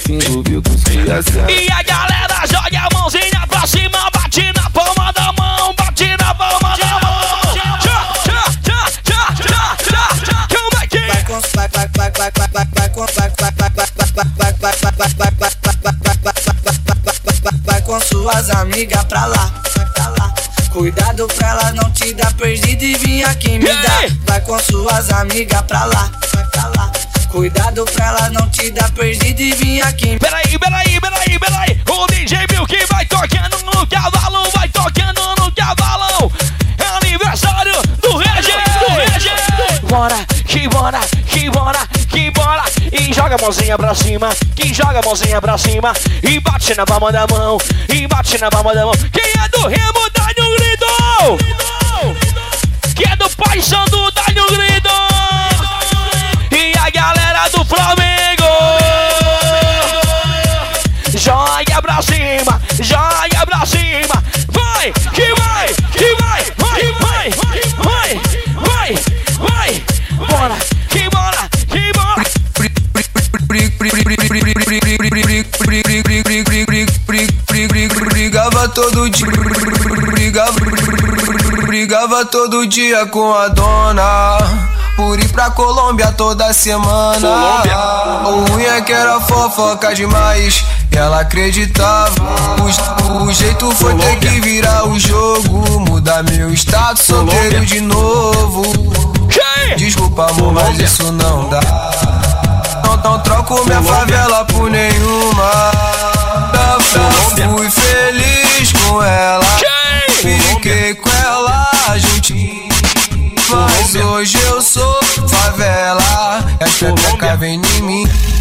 se envolveu com criação. E a galera joga a mãozinha pra cima, bate na palma da mão, bate na palma da mão. Tchá, tchá, tchá, tchá, tchá, tchá, tchá. Como é que Vai com vai vai vai vai vai vai vai com vai vai vai vai vai vai vai vai vai vai vai vai com suas amigas pra lá, vai pra lá. Cuidado pra ela não te dar perdido e vir aqui me dar. Vai com suas amigas pra lá, vai pra lá. Cuidado pra ela não te dar perdido e vir aqui. Peraí, peraí, peraí, peraí. O DJ Milk vai tocando no cavalo, vai tocando no cavalão. É aniversário do Regi, do Regi. Bora, que bora, que bora, que bora. E joga a mãozinha pra cima, que joga a mãozinha pra cima. E bate na palma da mão, e bate na palma da mão. Quem é do Remo, dá-lhe um grito. Que é do Paissandu, dá-lhe Vai, que vai, que vai, vai, vai, vai, vai, vai Bora, que bora, que bora Brigava todo dia, brigava, brigava todo dia com a dona. Por ir pra Colômbia toda semana. O ruim é que era fofoca demais. Ela acreditava. O, o jeito foi ter que virar o jogo. Mudar meu status solteiro de novo. Desculpa, amor, mas isso não dá. Não, não troco minha favela por nenhuma. hoje eu sou favela. Essa pepeca vem em mim.